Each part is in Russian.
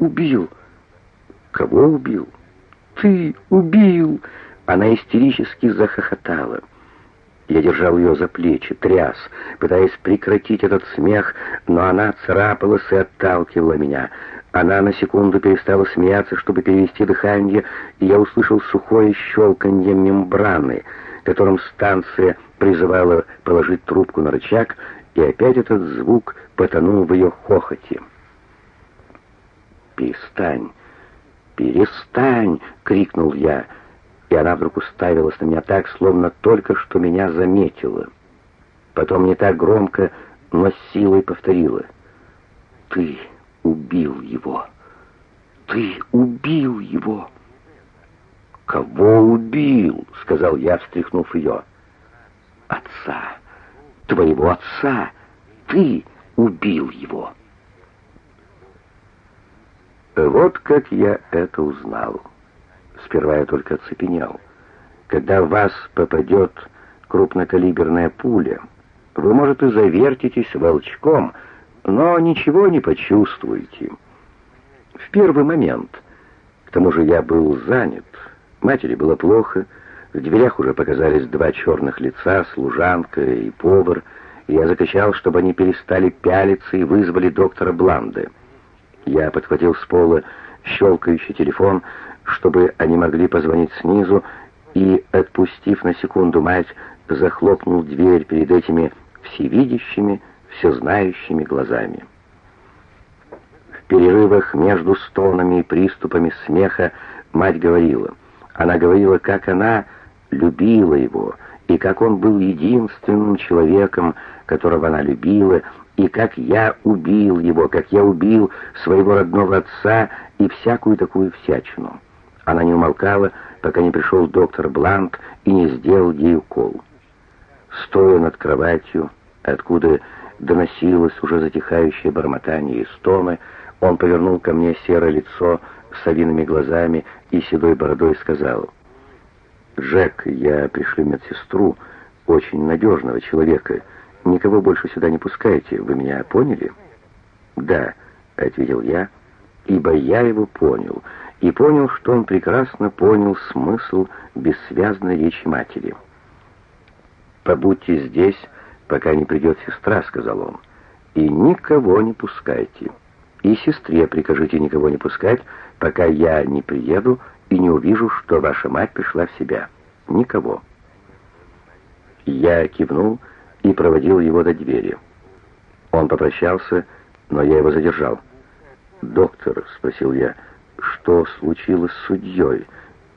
убил». «Кого убил?» «Ты убил!» Она истерически захохотала. Я держал ее за плечи, тряс, пытаясь прекратить этот смех, но она царапалась и отталкивала меня. Она на секунду перестала смеяться, чтобы перевести дыхание, и я услышал сухое щелканье мембраны, которым станция призывала положить трубку на рычаг, и опять этот звук потонул в ее хохоте. «Перестань! Перестань!» — крикнул я — и она вдруг уставилась на меня так, словно только что меня заметила. Потом не так громко, но с силой повторила. «Ты убил его! Ты убил его!» «Кого убил?» — сказал я, встряхнув ее. «Отца! Твоего отца! Ты убил его!» Вот как я это узнал. Сперва я только оцепенел. Когда в вас попадет крупнокалиберная пуля, вы, может, и завертитесь волчком, но ничего не почувствуете. В первый момент, к тому же я был занят, матери было плохо, в дверях уже показались два черных лица, служанка и повар, и я закричал, чтобы они перестали пялиться и вызвали доктора Бланде. Я подхватил с пола щелкающий телефон, чтобы они могли позвонить снизу, и, отпустив на секунду мать, захлопнул дверь перед этими всевидящими, всезнающими глазами. В перерывах между стонами и приступами смеха мать говорила. Она говорила, как она любила его, и как он был единственным человеком, которого она любила, и как я убил его, как я убил своего родного отца и всякую такую всячину. Она не умолкала, пока не пришел доктор Блант и не сделал ей укол. Стоя над кроватью, откуда доносилось уже затихающее бормотание и стоны, он повернул ко мне серое лицо с совиными глазами и седой бородой сказал, «Джек, я пришлю медсестру, очень надежного человека. Никого больше сюда не пускайте, вы меня поняли?» «Да», — ответил я, ибо я его понял — и понял, что он прекрасно понял смысл бессвязной речи матери. «Побудьте здесь, пока не придет сестра», — сказал он, — «и никого не пускайте. И сестре прикажите никого не пускать, пока я не приеду и не увижу, что ваша мать пришла в себя. Никого». Я кивнул и проводил его до двери. Он попрощался, но я его задержал. «Доктор», — спросил я, — что случилось с судьей.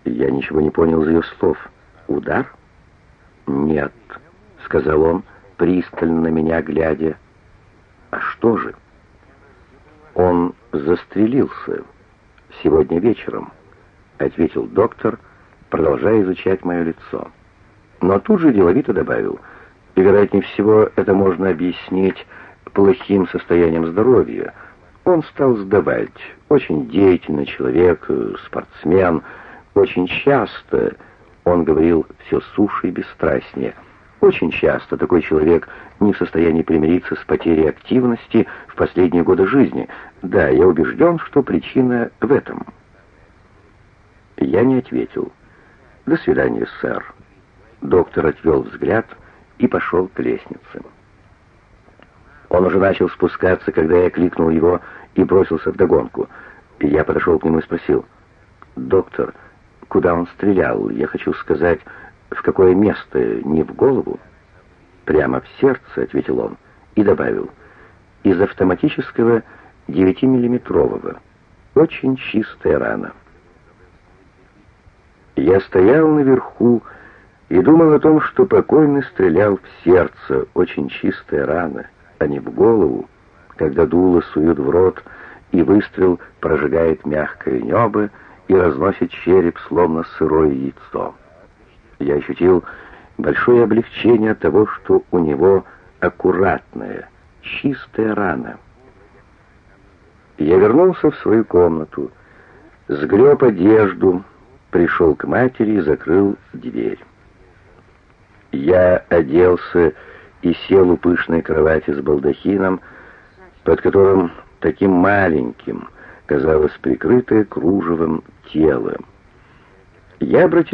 Я ничего не понял из ее слов. Удар? Нет, сказал он, пристально на меня глядя. А что же? Он застрелился сегодня вечером, ответил доктор, продолжая изучать мое лицо. Но тут же деловито добавил, и, вероятнее всего, это можно объяснить плохим состоянием здоровья, он стал сдавать. Очень деятельный человек, э, спортсмен. Очень часто, он говорил все суше и бесстрастнее, очень часто такой человек не в состоянии примириться с потерей активности в последние годы жизни. Да, я убежден, что причина в этом. Я не ответил. «До свидания, сэр». Доктор отвел взгляд и пошел к лестнице. Он уже начал спускаться, когда я кликнул его и бросился в догонку. Я подошел к нему и спросил, «Доктор, куда он стрелял? Я хочу сказать, в какое место, не в голову?» «Прямо в сердце», — ответил он, и добавил, «из автоматического 9-миллиметрового. Очень чистая рана». Я стоял наверху и думал о том, что покойный стрелял в сердце, очень чистая рана а не в голову, когда дуло суют в рот, и выстрел прожигает мягкое небо и разносит череп, словно сырое яйцо. Я ощутил большое облегчение от того, что у него аккуратная, чистая рана. Я вернулся в свою комнату, сгреб одежду, пришел к матери и закрыл дверь. Я оделся и сел у пышной кровати с балдахином, под которым таким маленьким, казалось прикрытое кружевом тело. Я обратил